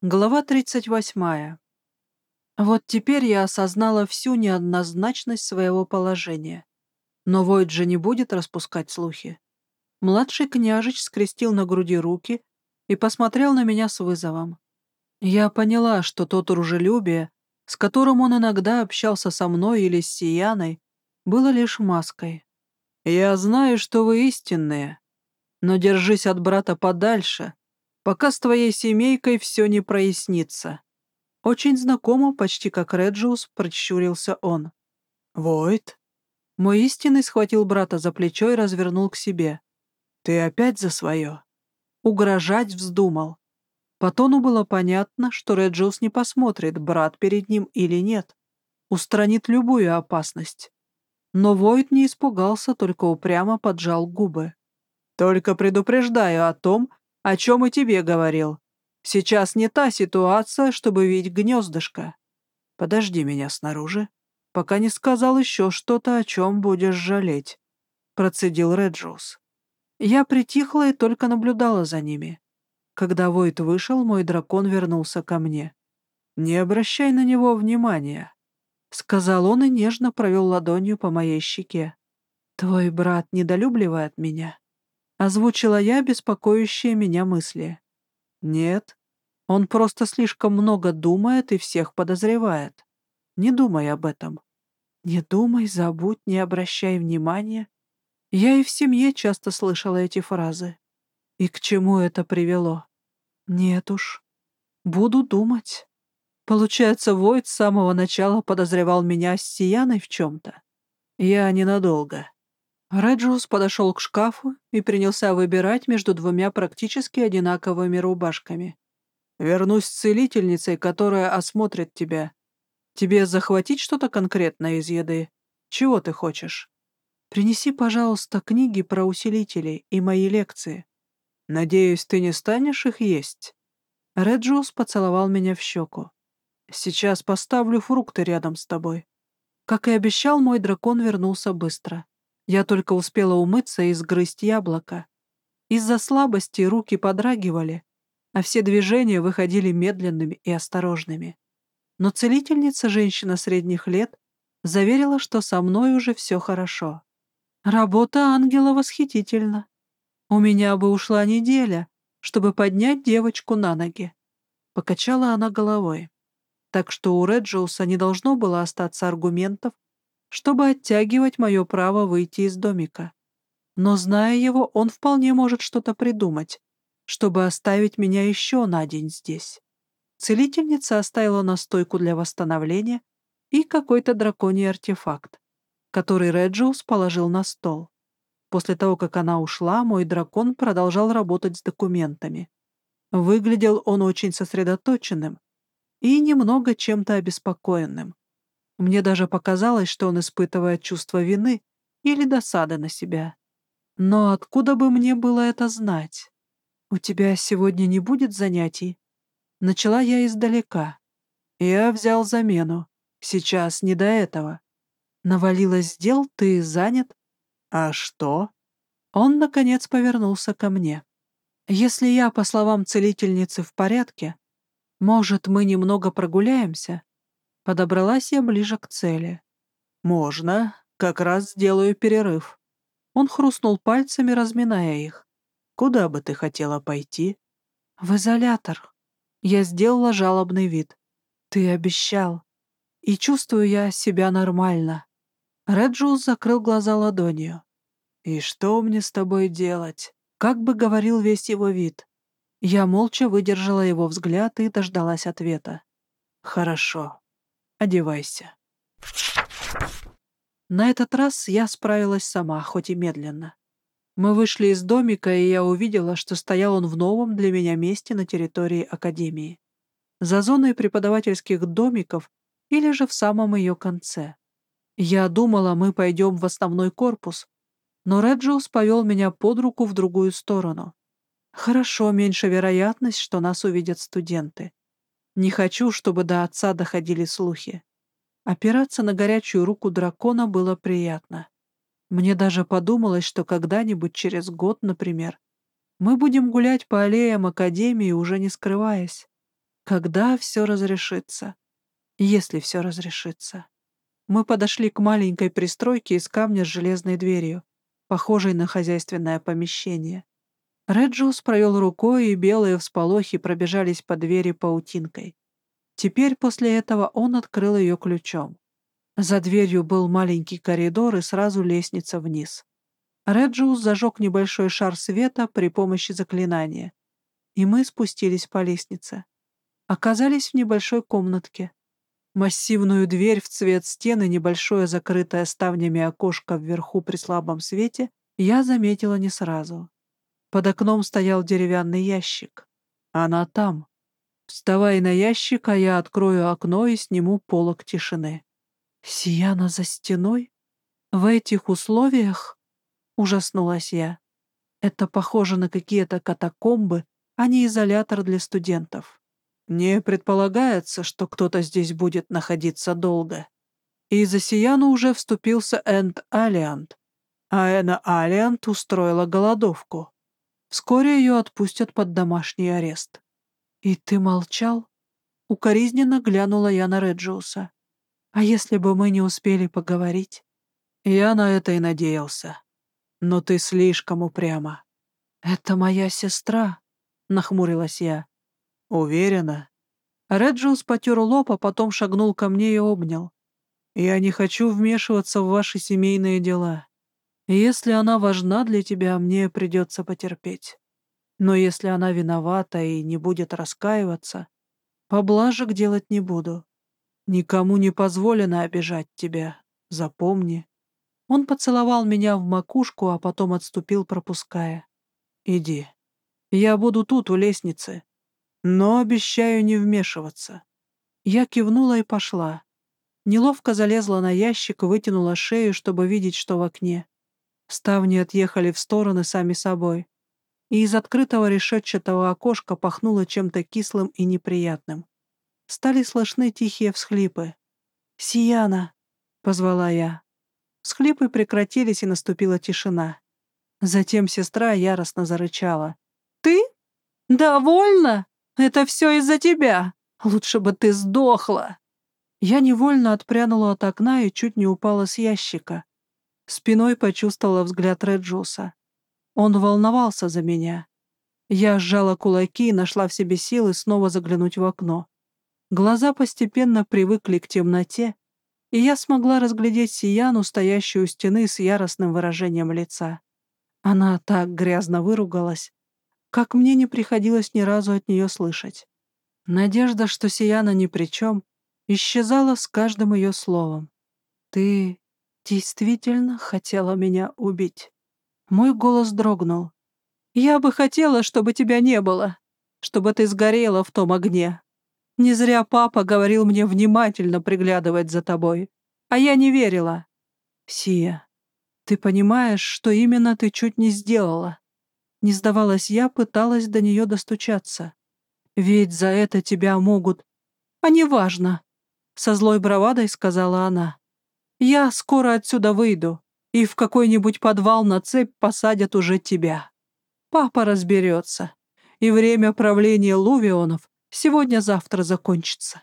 Глава 38. Вот теперь я осознала всю неоднозначность своего положения. Но Войд же не будет распускать слухи. Младший княжич скрестил на груди руки и посмотрел на меня с вызовом. Я поняла, что то дружелюбие, с которым он иногда общался со мной или с Сияной, было лишь маской. «Я знаю, что вы истинные, но держись от брата подальше», пока с твоей семейкой все не прояснится». Очень знакомо, почти как Реджиус, прищурился он. «Войт?» Мой истинный схватил брата за плечо и развернул к себе. «Ты опять за свое?» Угрожать вздумал. По тону было понятно, что Реджиус не посмотрит, брат перед ним или нет. Устранит любую опасность. Но Войт не испугался, только упрямо поджал губы. «Только предупреждаю о том, о чем и тебе говорил. Сейчас не та ситуация, чтобы видеть гнездышко. Подожди меня снаружи, пока не сказал еще что-то, о чем будешь жалеть», — процедил Реджиус. Я притихла и только наблюдала за ними. Когда Войт вышел, мой дракон вернулся ко мне. «Не обращай на него внимания», — сказал он и нежно провел ладонью по моей щеке. «Твой брат недолюбливает меня?» Озвучила я беспокоящие меня мысли. Нет, он просто слишком много думает и всех подозревает. Не думай об этом. Не думай, забудь, не обращай внимания. Я и в семье часто слышала эти фразы. И к чему это привело? Нет уж. Буду думать. Получается, Войт с самого начала подозревал меня с Сияной в чем-то. Я ненадолго. Реджиус подошел к шкафу и принялся выбирать между двумя практически одинаковыми рубашками. «Вернусь с целительницей, которая осмотрит тебя. Тебе захватить что-то конкретное из еды? Чего ты хочешь? Принеси, пожалуйста, книги про усилители и мои лекции. Надеюсь, ты не станешь их есть?» Реджиус поцеловал меня в щеку. «Сейчас поставлю фрукты рядом с тобой». Как и обещал, мой дракон вернулся быстро. Я только успела умыться и сгрызть яблоко. Из-за слабости руки подрагивали, а все движения выходили медленными и осторожными. Но целительница, женщина средних лет, заверила, что со мной уже все хорошо. Работа ангела восхитительна. У меня бы ушла неделя, чтобы поднять девочку на ноги. Покачала она головой. Так что у Реджиуса не должно было остаться аргументов чтобы оттягивать мое право выйти из домика. Но, зная его, он вполне может что-то придумать, чтобы оставить меня еще на день здесь. Целительница оставила настойку для восстановления и какой-то драконий артефакт, который Реджиус положил на стол. После того, как она ушла, мой дракон продолжал работать с документами. Выглядел он очень сосредоточенным и немного чем-то обеспокоенным. Мне даже показалось, что он испытывает чувство вины или досады на себя. Но откуда бы мне было это знать? «У тебя сегодня не будет занятий?» Начала я издалека. Я взял замену. Сейчас не до этого. Навалилось дел, ты занят. А что? Он, наконец, повернулся ко мне. Если я, по словам целительницы, в порядке, может, мы немного прогуляемся? Подобралась я ближе к цели. «Можно. Как раз сделаю перерыв». Он хрустнул пальцами, разминая их. «Куда бы ты хотела пойти?» «В изолятор». Я сделала жалобный вид. «Ты обещал. И чувствую я себя нормально». Реджус закрыл глаза ладонью. «И что мне с тобой делать?» Как бы говорил весь его вид. Я молча выдержала его взгляд и дождалась ответа. «Хорошо. Одевайся. На этот раз я справилась сама, хоть и медленно. Мы вышли из домика, и я увидела, что стоял он в новом для меня месте на территории Академии. За зоной преподавательских домиков или же в самом ее конце. Я думала, мы пойдем в основной корпус, но Реджиус повел меня под руку в другую сторону. Хорошо, меньше вероятность, что нас увидят студенты. Не хочу, чтобы до отца доходили слухи. Опираться на горячую руку дракона было приятно. Мне даже подумалось, что когда-нибудь через год, например, мы будем гулять по аллеям Академии, уже не скрываясь. Когда все разрешится? Если все разрешится. Мы подошли к маленькой пристройке из камня с железной дверью, похожей на хозяйственное помещение. Реджиус провел рукой, и белые всполохи пробежались по двери паутинкой. Теперь после этого он открыл ее ключом. За дверью был маленький коридор и сразу лестница вниз. Реджиус зажег небольшой шар света при помощи заклинания, и мы спустились по лестнице. Оказались в небольшой комнатке. Массивную дверь в цвет стены, небольшое закрытое ставнями окошко вверху при слабом свете я заметила не сразу. Под окном стоял деревянный ящик. Она там. Вставай на ящик, а я открою окно и сниму полок тишины. Сияна за стеной? В этих условиях? Ужаснулась я. Это похоже на какие-то катакомбы, а не изолятор для студентов. Не предполагается, что кто-то здесь будет находиться долго. И за Сияну уже вступился Энд Алиант. А Эна Алиант устроила голодовку. Вскоре ее отпустят под домашний арест. «И ты молчал?» Укоризненно глянула я на Реджиуса. «А если бы мы не успели поговорить?» «Я на это и надеялся. Но ты слишком упряма». «Это моя сестра», — нахмурилась я. «Уверена?» Реджиус потер лоб, а потом шагнул ко мне и обнял. «Я не хочу вмешиваться в ваши семейные дела. Если она важна для тебя, мне придется потерпеть. Но если она виновата и не будет раскаиваться, поблажек делать не буду. Никому не позволено обижать тебя, запомни. Он поцеловал меня в макушку, а потом отступил, пропуская. Иди. Я буду тут, у лестницы. Но обещаю не вмешиваться. Я кивнула и пошла. Неловко залезла на ящик, вытянула шею, чтобы видеть, что в окне. Ставни отъехали в стороны сами собой, и из открытого решетчатого окошка пахнуло чем-то кислым и неприятным. Стали слышны тихие всхлипы. «Сияна!» — позвала я. Всхлипы прекратились, и наступила тишина. Затем сестра яростно зарычала. «Ты? Довольно? Это все из-за тебя! Лучше бы ты сдохла!» Я невольно отпрянула от окна и чуть не упала с ящика. Спиной почувствовала взгляд Реджуса. Он волновался за меня. Я сжала кулаки и нашла в себе силы снова заглянуть в окно. Глаза постепенно привыкли к темноте, и я смогла разглядеть Сияну, стоящую у стены с яростным выражением лица. Она так грязно выругалась, как мне не приходилось ни разу от нее слышать. Надежда, что Сияна ни при чем, исчезала с каждым ее словом. «Ты действительно хотела меня убить. Мой голос дрогнул. «Я бы хотела, чтобы тебя не было, чтобы ты сгорела в том огне. Не зря папа говорил мне внимательно приглядывать за тобой, а я не верила. Сия, ты понимаешь, что именно ты чуть не сделала?» Не сдавалась я, пыталась до нее достучаться. «Ведь за это тебя могут...» «А неважно», — со злой бравадой сказала она. Я скоро отсюда выйду, и в какой-нибудь подвал на цепь посадят уже тебя. Папа разберется, и время правления Лувионов сегодня-завтра закончится.